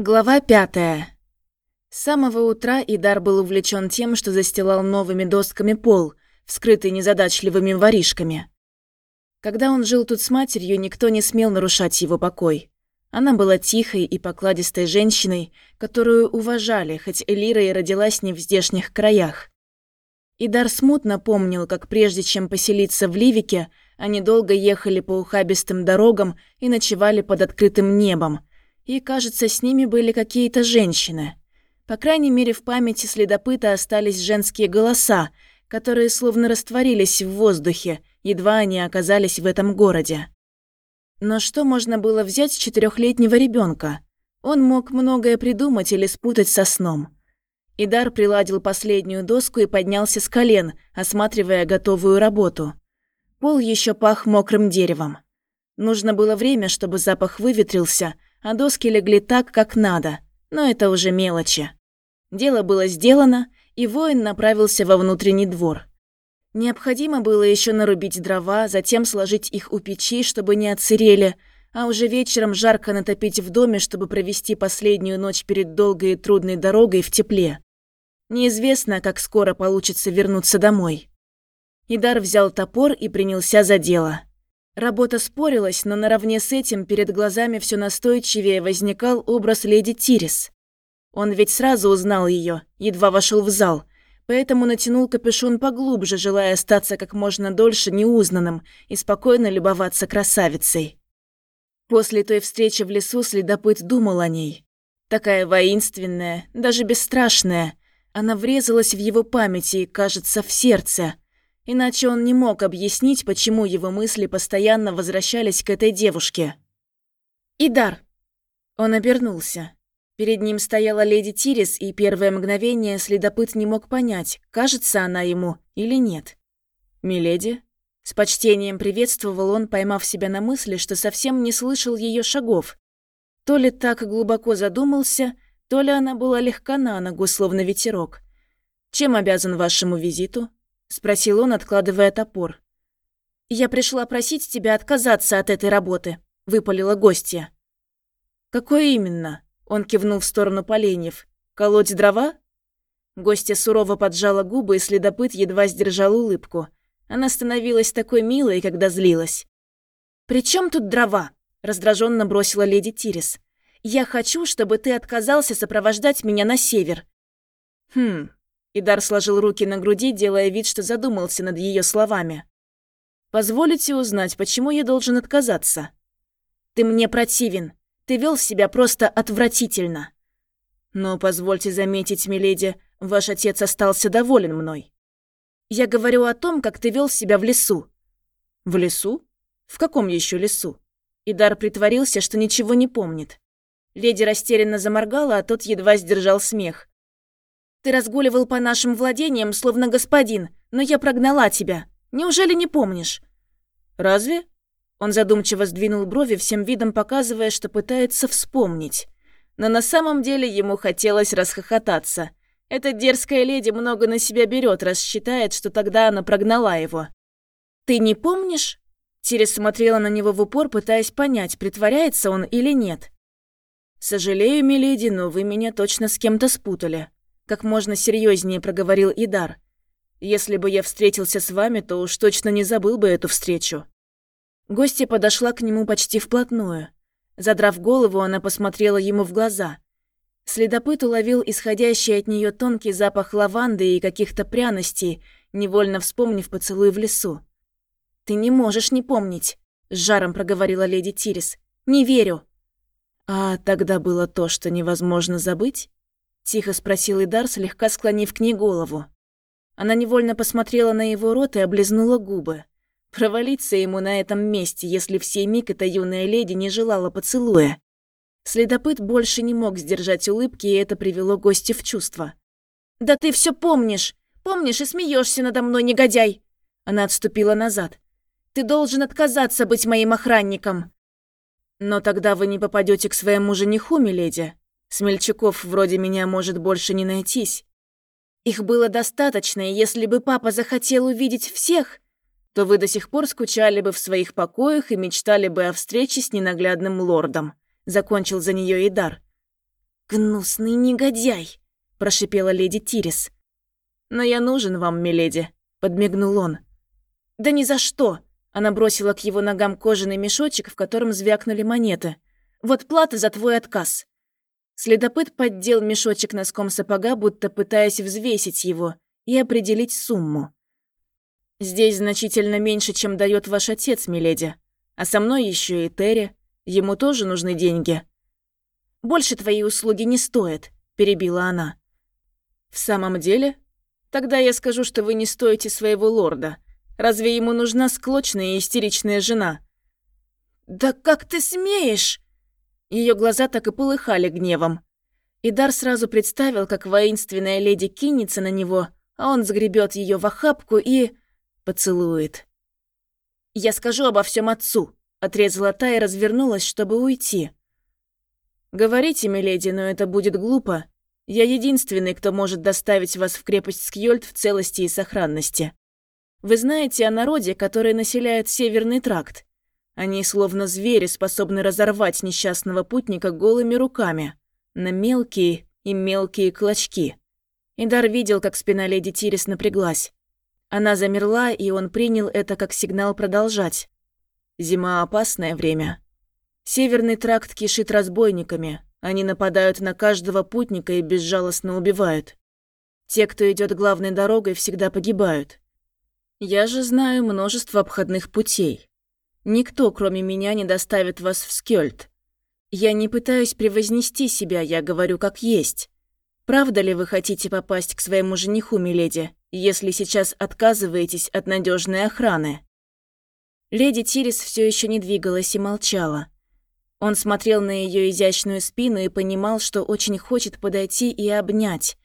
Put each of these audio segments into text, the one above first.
Глава пятая. С самого утра Идар был увлечен тем, что застилал новыми досками пол, вскрытый незадачливыми воришками. Когда он жил тут с матерью, никто не смел нарушать его покой. Она была тихой и покладистой женщиной, которую уважали, хоть Элира и родилась не в здешних краях. Идар смутно помнил, как прежде чем поселиться в Ливике, они долго ехали по ухабистым дорогам и ночевали под открытым небом – и, кажется, с ними были какие-то женщины. По крайней мере, в памяти следопыта остались женские голоса, которые словно растворились в воздухе, едва они оказались в этом городе. Но что можно было взять с четырехлетнего ребенка? Он мог многое придумать или спутать со сном. Идар приладил последнюю доску и поднялся с колен, осматривая готовую работу. Пол еще пах мокрым деревом. Нужно было время, чтобы запах выветрился – а доски легли так, как надо, но это уже мелочи. Дело было сделано, и воин направился во внутренний двор. Необходимо было еще нарубить дрова, затем сложить их у печи, чтобы не отсырели, а уже вечером жарко натопить в доме, чтобы провести последнюю ночь перед долгой и трудной дорогой в тепле. Неизвестно, как скоро получится вернуться домой. Идар взял топор и принялся за дело. Работа спорилась, но наравне с этим перед глазами все настойчивее возникал образ леди Тирис. Он ведь сразу узнал ее, едва вошел в зал, поэтому натянул капюшон поглубже, желая остаться как можно дольше неузнанным и спокойно любоваться красавицей. После той встречи в лесу следопыт думал о ней. Такая воинственная, даже бесстрашная. Она врезалась в его памяти и, кажется, в сердце – Иначе он не мог объяснить, почему его мысли постоянно возвращались к этой девушке. «Идар!» Он обернулся. Перед ним стояла леди Тирис, и первое мгновение следопыт не мог понять, кажется она ему или нет. «Миледи?» С почтением приветствовал он, поймав себя на мысли, что совсем не слышал ее шагов. То ли так глубоко задумался, то ли она была легка на ногу, словно ветерок. «Чем обязан вашему визиту?» — спросил он, откладывая топор. «Я пришла просить тебя отказаться от этой работы», — выпалила гостья. «Какое именно?» — он кивнул в сторону поленьев. «Колоть дрова?» Гостья сурово поджала губы, и следопыт едва сдержал улыбку. Она становилась такой милой, когда злилась. «При чем тут дрова?» — раздраженно бросила леди Тирис. «Я хочу, чтобы ты отказался сопровождать меня на север». «Хм, Идар сложил руки на груди, делая вид, что задумался над ее словами. «Позволите узнать, почему я должен отказаться?» «Ты мне противен. Ты вел себя просто отвратительно». «Но позвольте заметить, миледи, ваш отец остался доволен мной». «Я говорю о том, как ты вел себя в лесу». «В лесу? В каком еще лесу?» Идар притворился, что ничего не помнит. Леди растерянно заморгала, а тот едва сдержал смех. Ты разгуливал по нашим владениям, словно господин, но я прогнала тебя. Неужели не помнишь?» «Разве?» Он задумчиво сдвинул брови, всем видом показывая, что пытается вспомнить. Но на самом деле ему хотелось расхохотаться. Эта дерзкая леди много на себя берет, раз считает, что тогда она прогнала его. «Ты не помнишь?» Тирис смотрела на него в упор, пытаясь понять, притворяется он или нет. «Сожалею, миледи, но вы меня точно с кем-то спутали», как можно серьезнее проговорил Идар. Если бы я встретился с вами, то уж точно не забыл бы эту встречу. Гостья подошла к нему почти вплотную. Задрав голову, она посмотрела ему в глаза. Следопыт уловил исходящий от нее тонкий запах лаванды и каких-то пряностей, невольно вспомнив поцелуй в лесу. «Ты не можешь не помнить», — с жаром проговорила леди Тирис. «Не верю». «А тогда было то, что невозможно забыть?» Тихо спросил Идар, слегка склонив к ней голову. Она невольно посмотрела на его рот и облизнула губы. Провалиться ему на этом месте, если в сей миг эта юная леди не желала поцелуя. Следопыт больше не мог сдержать улыбки, и это привело гостя в чувство. «Да ты все помнишь! Помнишь и смеешься надо мной, негодяй!» Она отступила назад. «Ты должен отказаться быть моим охранником!» «Но тогда вы не попадете к своему жениху, миледи», Смельчаков вроде меня может больше не найтись. Их было достаточно, и если бы папа захотел увидеть всех, то вы до сих пор скучали бы в своих покоях и мечтали бы о встрече с ненаглядным лордом», — закончил за нее Идар. «Гнусный негодяй!» – прошипела леди Тирис. «Но я нужен вам, миледи», – подмигнул он. «Да ни за что!» – она бросила к его ногам кожаный мешочек, в котором звякнули монеты. «Вот плата за твой отказ». Следопыт поддел мешочек носком сапога, будто пытаясь взвесить его и определить сумму. «Здесь значительно меньше, чем дает ваш отец, миледи. А со мной еще и Терри. Ему тоже нужны деньги». «Больше твои услуги не стоят», – перебила она. «В самом деле? Тогда я скажу, что вы не стоите своего лорда. Разве ему нужна склочная и истеричная жена?» «Да как ты смеешь?» Ее глаза так и полыхали гневом. Идар сразу представил, как воинственная леди кинется на него, а он загребет ее в охапку и поцелует. «Я скажу обо всем отцу», — отрезала та и развернулась, чтобы уйти. «Говорите, миледи, но это будет глупо. Я единственный, кто может доставить вас в крепость Скьольд в целости и сохранности. Вы знаете о народе, который населяет Северный тракт. Они, словно звери, способны разорвать несчастного путника голыми руками на мелкие и мелкие клочки». Идар видел, как спина леди Тирис напряглась. Она замерла, и он принял это как сигнал продолжать. Зима – опасное время. Северный тракт кишит разбойниками. Они нападают на каждого путника и безжалостно убивают. Те, кто идет главной дорогой, всегда погибают. Я же знаю множество обходных путей. Никто, кроме меня, не доставит вас в Скёльд. Я не пытаюсь превознести себя, я говорю как есть. Правда ли вы хотите попасть к своему жениху, миледи? если сейчас отказываетесь от надежной охраны?» Леди Тирис все еще не двигалась и молчала. Он смотрел на ее изящную спину и понимал, что очень хочет подойти и обнять.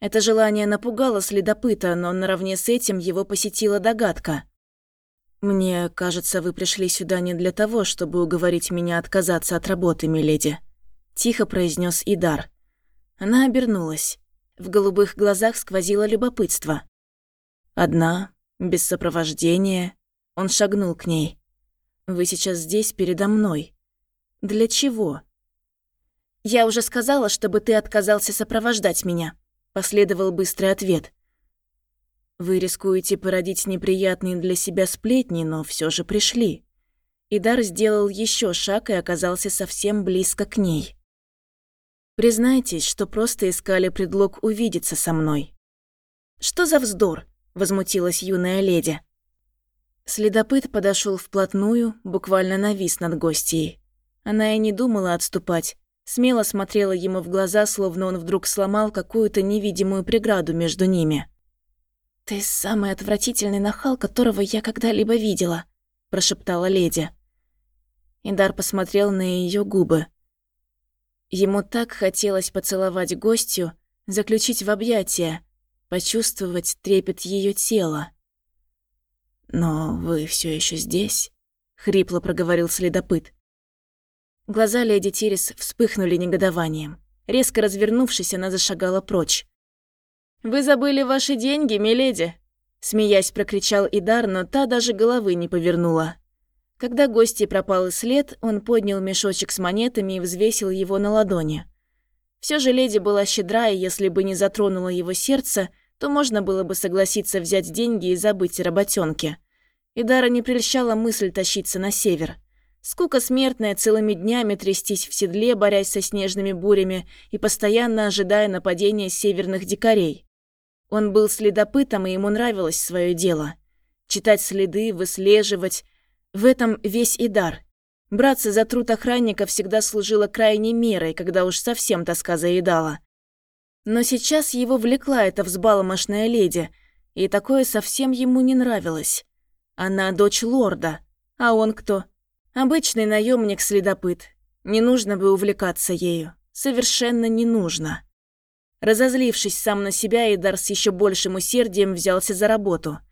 Это желание напугало следопыта, но наравне с этим его посетила догадка. «Мне кажется, вы пришли сюда не для того, чтобы уговорить меня отказаться от работы, миледи», – тихо произнес Идар. Она обернулась. В голубых глазах сквозило любопытство. Одна, без сопровождения, он шагнул к ней. «Вы сейчас здесь передо мной. Для чего?» «Я уже сказала, чтобы ты отказался сопровождать меня», — последовал быстрый ответ. «Вы рискуете породить неприятные для себя сплетни, но все же пришли». Идар сделал еще шаг и оказался совсем близко к ней. Признайтесь, что просто искали предлог увидеться со мной». «Что за вздор?» – возмутилась юная леди. Следопыт подошел вплотную, буквально навис над гостьей. Она и не думала отступать, смело смотрела ему в глаза, словно он вдруг сломал какую-то невидимую преграду между ними. «Ты самый отвратительный нахал, которого я когда-либо видела», – прошептала леди. Индар посмотрел на ее губы. Ему так хотелось поцеловать гостью, заключить в объятия, почувствовать трепет ее тела. «Но вы все еще здесь?» — хрипло проговорил следопыт. Глаза леди Тирис вспыхнули негодованием. Резко развернувшись, она зашагала прочь. «Вы забыли ваши деньги, миледи!» Смеясь, прокричал Идар, но та даже головы не повернула. Когда гости пропал и след, он поднял мешочек с монетами и взвесил его на ладони. Все же леди была щедра, и если бы не затронуло его сердце, то можно было бы согласиться взять деньги и забыть о работенке. И Дара не прельщала мысль тащиться на север. Скука смертная целыми днями трястись в седле, борясь со снежными бурями и постоянно ожидая нападения северных дикарей. Он был следопытом, и ему нравилось свое дело. Читать следы, выслеживать, в этом весь и дар. Браться за труд охранника всегда служило крайней мерой, когда уж совсем тоска заедала. Но сейчас его влекла эта взбаломошная леди, и такое совсем ему не нравилось. Она дочь лорда, а он кто? Обычный наемник следопыт Не нужно бы увлекаться ею. Совершенно не нужно. Разозлившись сам на себя, Идар с еще большим усердием взялся за работу –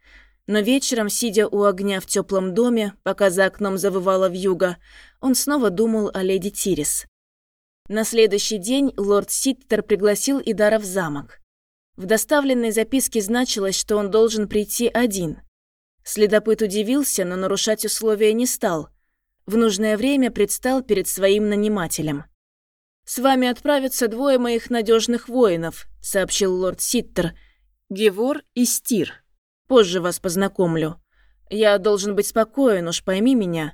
но вечером, сидя у огня в теплом доме, пока за окном завывала вьюга, он снова думал о леди Тирис. На следующий день лорд Ситтер пригласил Идара в замок. В доставленной записке значилось, что он должен прийти один. Следопыт удивился, но нарушать условия не стал. В нужное время предстал перед своим нанимателем. «С вами отправятся двое моих надежных воинов», — сообщил лорд Ситтер. «Гевор и Стир. Позже вас познакомлю. Я должен быть спокоен, уж пойми меня».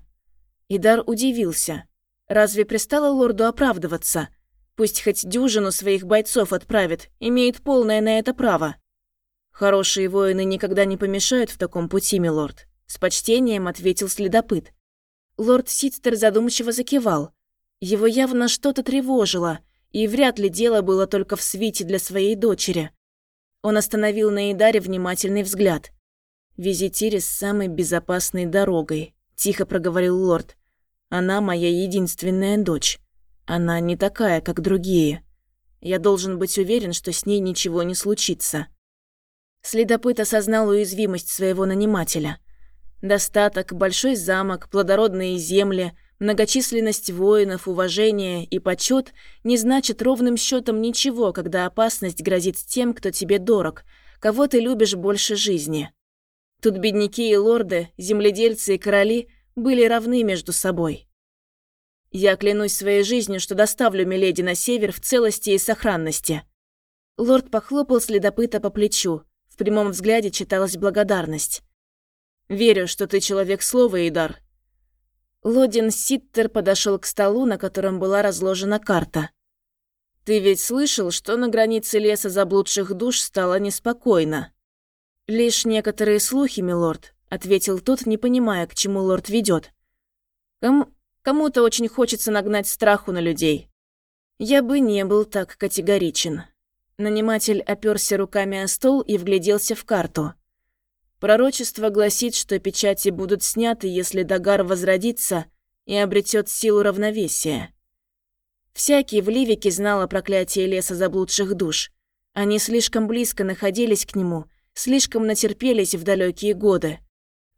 Идар удивился. Разве пристало лорду оправдываться? Пусть хоть дюжину своих бойцов отправит, имеет полное на это право. Хорошие воины никогда не помешают в таком пути, милорд. С почтением ответил следопыт. Лорд Ситстер задумчиво закивал. Его явно что-то тревожило, и вряд ли дело было только в свите для своей дочери. Он остановил на Идаре внимательный взгляд. «Визитири с самой безопасной дорогой», – тихо проговорил лорд. «Она моя единственная дочь. Она не такая, как другие. Я должен быть уверен, что с ней ничего не случится». Следопыт осознал уязвимость своего нанимателя. Достаток, большой замок, плодородные земли – Многочисленность воинов, уважение и почет не значат ровным счетом ничего, когда опасность грозит тем, кто тебе дорог, кого ты любишь больше жизни. Тут бедняки и лорды, земледельцы и короли были равны между собой. Я клянусь своей жизнью, что доставлю Миледи на север в целости и сохранности. Лорд похлопал следопыта по плечу. В прямом взгляде читалась благодарность. «Верю, что ты человек слова, Идар, Лодин Ситтер подошел к столу, на котором была разложена карта. «Ты ведь слышал, что на границе леса заблудших душ стало неспокойно?» «Лишь некоторые слухи, милорд», — ответил тот, не понимая, к чему лорд ведет. Кому «Кому-то очень хочется нагнать страху на людей. Я бы не был так категоричен». Наниматель оперся руками о стол и вгляделся в карту. Пророчество гласит, что печати будут сняты, если Дагар возродится и обретет силу равновесия. Всякий в Ливике знал о проклятии леса заблудших душ. Они слишком близко находились к нему, слишком натерпелись в далекие годы.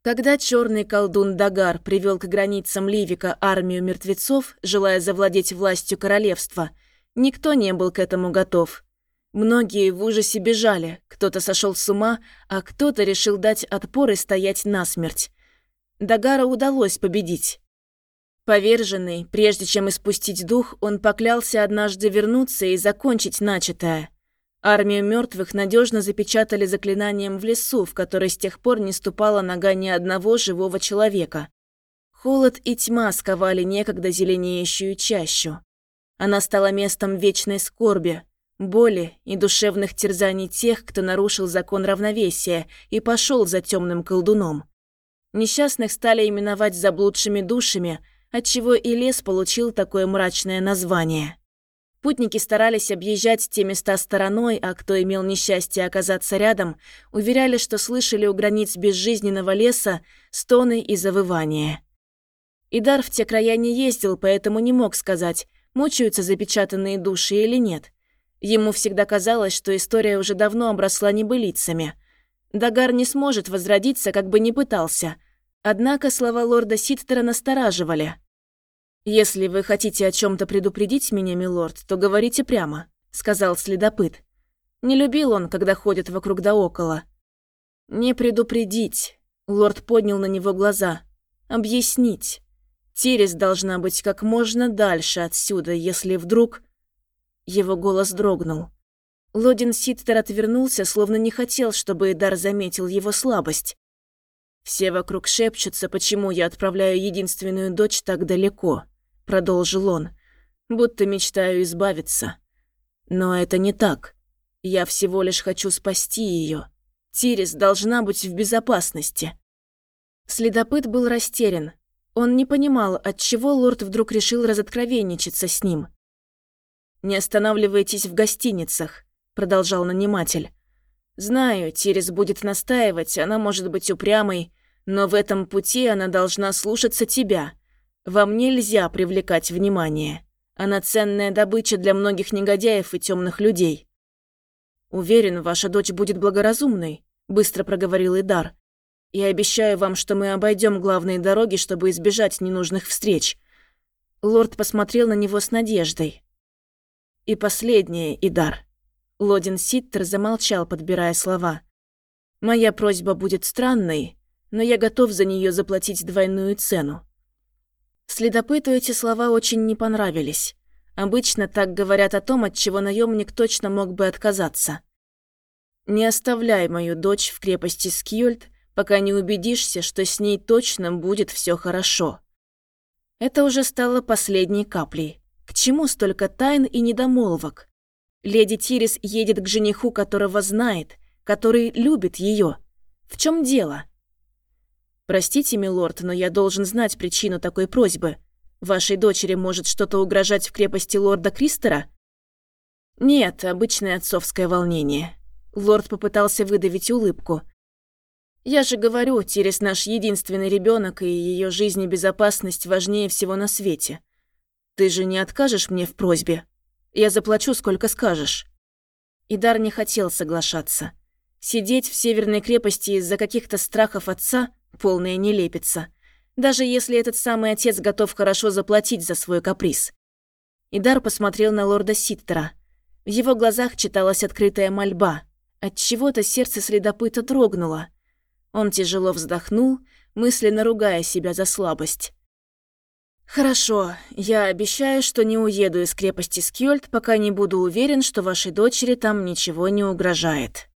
Когда черный колдун Дагар привел к границам Ливика армию мертвецов, желая завладеть властью королевства, никто не был к этому готов. Многие в ужасе бежали, кто-то сошел с ума, а кто-то решил дать отпор и стоять насмерть. Дагара удалось победить. Поверженный, прежде чем испустить дух, он поклялся однажды вернуться и закончить начатое. Армию мертвых надежно запечатали заклинанием в лесу, в который с тех пор не ступала нога ни одного живого человека. Холод и тьма сковали некогда зеленеющую чащу. Она стала местом вечной скорби, боли и душевных терзаний тех, кто нарушил закон равновесия и пошел за темным колдуном. Несчастных стали именовать заблудшими душами, отчего и лес получил такое мрачное название. Путники старались объезжать те места стороной, а кто имел несчастье оказаться рядом, уверяли, что слышали у границ безжизненного леса стоны и завывания. Идар в те края не ездил, поэтому не мог сказать, мучаются запечатанные души или нет. Ему всегда казалось, что история уже давно обросла небылицами. Дагар не сможет возродиться, как бы ни пытался. Однако слова лорда Ситтера настораживали. «Если вы хотите о чем то предупредить меня, милорд, то говорите прямо», — сказал следопыт. Не любил он, когда ходят вокруг да около. «Не предупредить», — лорд поднял на него глаза. «Объяснить. Терес должна быть как можно дальше отсюда, если вдруг...» Его голос дрогнул. Лодин Ситтер отвернулся, словно не хотел, чтобы Эдар заметил его слабость. «Все вокруг шепчутся, почему я отправляю единственную дочь так далеко», — продолжил он, «будто мечтаю избавиться. Но это не так. Я всего лишь хочу спасти ее. Тирис должна быть в безопасности». Следопыт был растерян. Он не понимал, отчего лорд вдруг решил разоткровенничаться с ним. «Не останавливайтесь в гостиницах», — продолжал наниматель. «Знаю, Тирис будет настаивать, она может быть упрямой, но в этом пути она должна слушаться тебя. Вам нельзя привлекать внимание. Она ценная добыча для многих негодяев и темных людей». «Уверен, ваша дочь будет благоразумной», — быстро проговорил Идар. «Я обещаю вам, что мы обойдем главные дороги, чтобы избежать ненужных встреч». Лорд посмотрел на него с надеждой. И последнее, Идар. Лодин Ситтер замолчал, подбирая слова. Моя просьба будет странной, но я готов за нее заплатить двойную цену. Следопыту эти слова очень не понравились. Обычно так говорят о том, от чего наемник точно мог бы отказаться. Не оставляй мою дочь в крепости Скьюльт, пока не убедишься, что с ней точно будет все хорошо. Это уже стало последней каплей. К чему столько тайн и недомолвок? Леди Тирис едет к жениху, которого знает, который любит ее. В чем дело? Простите, милорд, но я должен знать причину такой просьбы. Вашей дочери может что-то угрожать в крепости лорда Кристера? Нет, обычное отцовское волнение. Лорд попытался выдавить улыбку. Я же говорю, Тирис наш единственный ребенок, и ее жизнь и безопасность важнее всего на свете. Ты же не откажешь мне в просьбе? Я заплачу, сколько скажешь. Идар не хотел соглашаться. Сидеть в северной крепости из-за каких-то страхов отца – полная нелепица. Даже если этот самый отец готов хорошо заплатить за свой каприз. Идар посмотрел на лорда Ситтера. В его глазах читалась открытая мольба. От чего то сердце следопыта дрогнуло. Он тяжело вздохнул, мысленно ругая себя за слабость. «Хорошо, я обещаю, что не уеду из крепости Скьольд, пока не буду уверен, что вашей дочери там ничего не угрожает».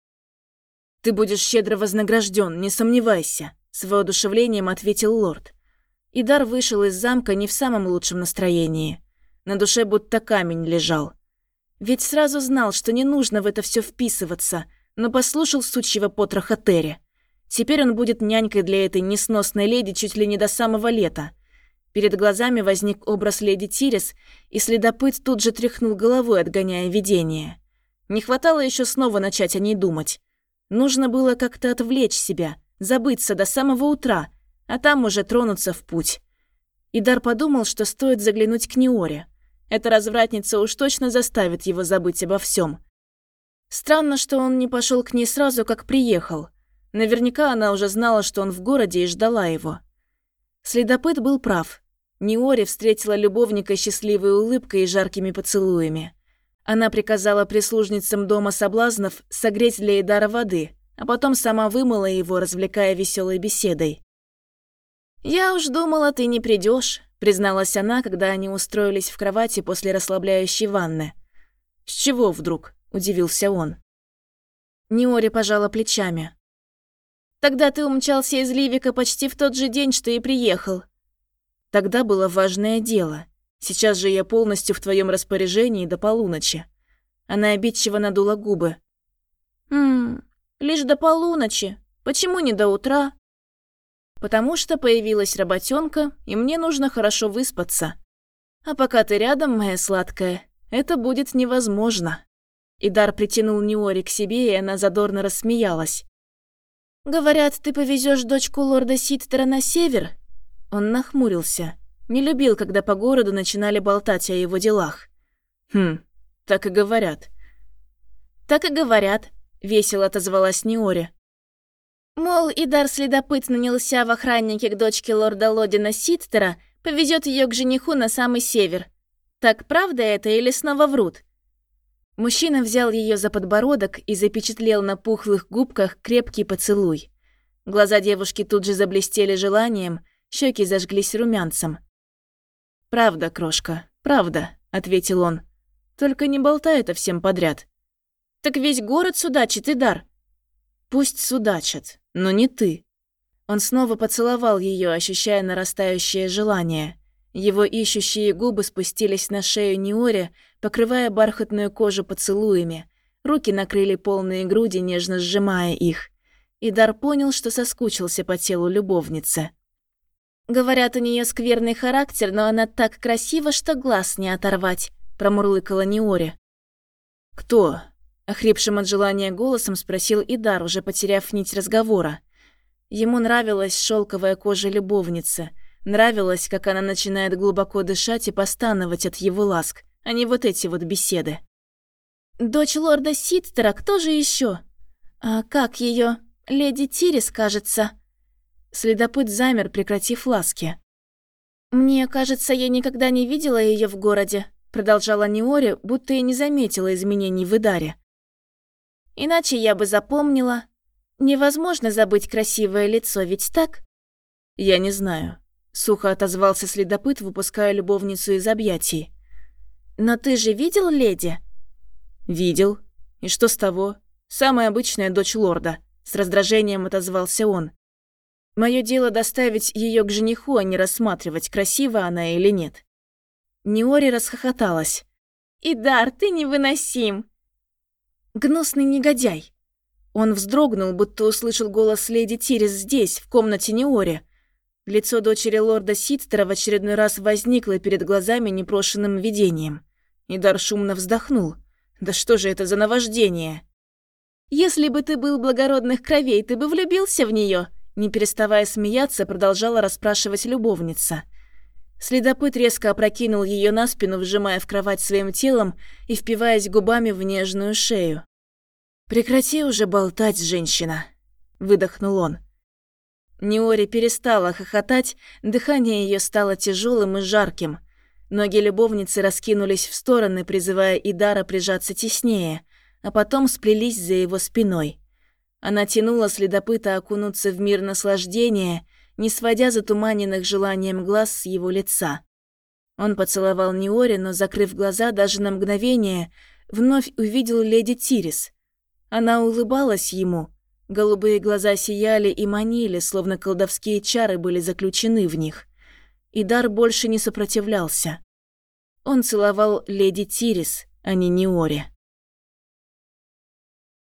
«Ты будешь щедро вознагражден, не сомневайся», — с воодушевлением ответил лорд. Идар вышел из замка не в самом лучшем настроении. На душе будто камень лежал. Ведь сразу знал, что не нужно в это все вписываться, но послушал сучьего потроха Терри. Теперь он будет нянькой для этой несносной леди чуть ли не до самого лета. Перед глазами возник образ леди Тирис, и следопыт тут же тряхнул головой, отгоняя видение. Не хватало еще снова начать о ней думать. Нужно было как-то отвлечь себя, забыться до самого утра, а там уже тронуться в путь. Идар подумал, что стоит заглянуть к Неоре. Эта развратница уж точно заставит его забыть обо всем. Странно, что он не пошел к ней сразу, как приехал. Наверняка она уже знала, что он в городе и ждала его. Следопыт был прав. Неори встретила любовника счастливой улыбкой и жаркими поцелуями. Она приказала прислужницам дома соблазнов согреть для Эдара воды, а потом сама вымыла его, развлекая веселой беседой. «Я уж думала, ты не придешь, призналась она, когда они устроились в кровати после расслабляющей ванны. «С чего вдруг?» – удивился он. Неори пожала плечами. «Тогда ты умчался из Ливика почти в тот же день, что и приехал». «Тогда было важное дело. Сейчас же я полностью в твоем распоряжении до полуночи». Она обидчиво надула губы. «Ммм, лишь до полуночи. Почему не до утра?» «Потому что появилась работенка, и мне нужно хорошо выспаться. А пока ты рядом, моя сладкая, это будет невозможно». Идар притянул Неори к себе, и она задорно рассмеялась. «Говорят, ты повезешь дочку лорда Ситтера на север?» Он нахмурился. Не любил, когда по городу начинали болтать о его делах. «Хм, так и говорят». «Так и говорят», — весело отозвалась Неори. Мол, Идар следопыт нанялся в охраннике к дочке лорда Лодина Ситтера, повезет ее к жениху на самый север. Так правда это или снова врут? Мужчина взял ее за подбородок и запечатлел на пухлых губках крепкий поцелуй. Глаза девушки тут же заблестели желанием, щеки зажглись румянцем. «Правда, крошка, правда», — ответил он. «Только не болтай это всем подряд». «Так весь город судачит, Идар». «Пусть судачат, но не ты». Он снова поцеловал ее, ощущая нарастающее желание. Его ищущие губы спустились на шею Неоре, покрывая бархатную кожу поцелуями. Руки накрыли полные груди, нежно сжимая их. И Дар понял, что соскучился по телу любовницы. «Говорят, у нее скверный характер, но она так красива, что глаз не оторвать», – промурлыкала Неоре. «Кто?» – охрипшим от желания голосом спросил Идар, уже потеряв нить разговора. Ему нравилась шелковая кожа любовницы – Нравилось, как она начинает глубоко дышать и постановать от его ласк, а не вот эти вот беседы. «Дочь лорда Ситтера, кто же еще? А как ее? Леди Тирис, кажется». Следопыт замер, прекратив ласки. «Мне кажется, я никогда не видела ее в городе», продолжала Неори, будто и не заметила изменений в Идаре. «Иначе я бы запомнила. Невозможно забыть красивое лицо, ведь так?» «Я не знаю. Сухо отозвался следопыт, выпуская любовницу из объятий. Но ты же видел леди?» «Видел. И что с того? Самая обычная дочь лорда», — с раздражением отозвался он. Мое дело доставить ее к жениху, а не рассматривать, красива она или нет. Неори расхохоталась. «Идар, ты невыносим!» «Гнусный негодяй!» Он вздрогнул, будто услышал голос леди Тирис здесь, в комнате Неори. Лицо дочери лорда Сидстера в очередной раз возникло перед глазами непрошенным видением. Идар шумно вздохнул. «Да что же это за наваждение?» «Если бы ты был благородных кровей, ты бы влюбился в нее, не переставая смеяться, продолжала расспрашивать любовница. Следопыт резко опрокинул ее на спину, вжимая в кровать своим телом и впиваясь губами в нежную шею. «Прекрати уже болтать, женщина», — выдохнул он. Неори перестала хохотать, дыхание ее стало тяжелым и жарким. Ноги любовницы раскинулись в стороны, призывая Идара прижаться теснее, а потом сплелись за его спиной. Она тянула следопыта окунуться в мир наслаждения, не сводя затуманенных желанием глаз с его лица. Он поцеловал Неори, но, закрыв глаза даже на мгновение, вновь увидел леди Тирис. Она улыбалась ему. Голубые глаза сияли и манили, словно колдовские чары были заключены в них. И дар больше не сопротивлялся. Он целовал леди Тирис, а не Неори.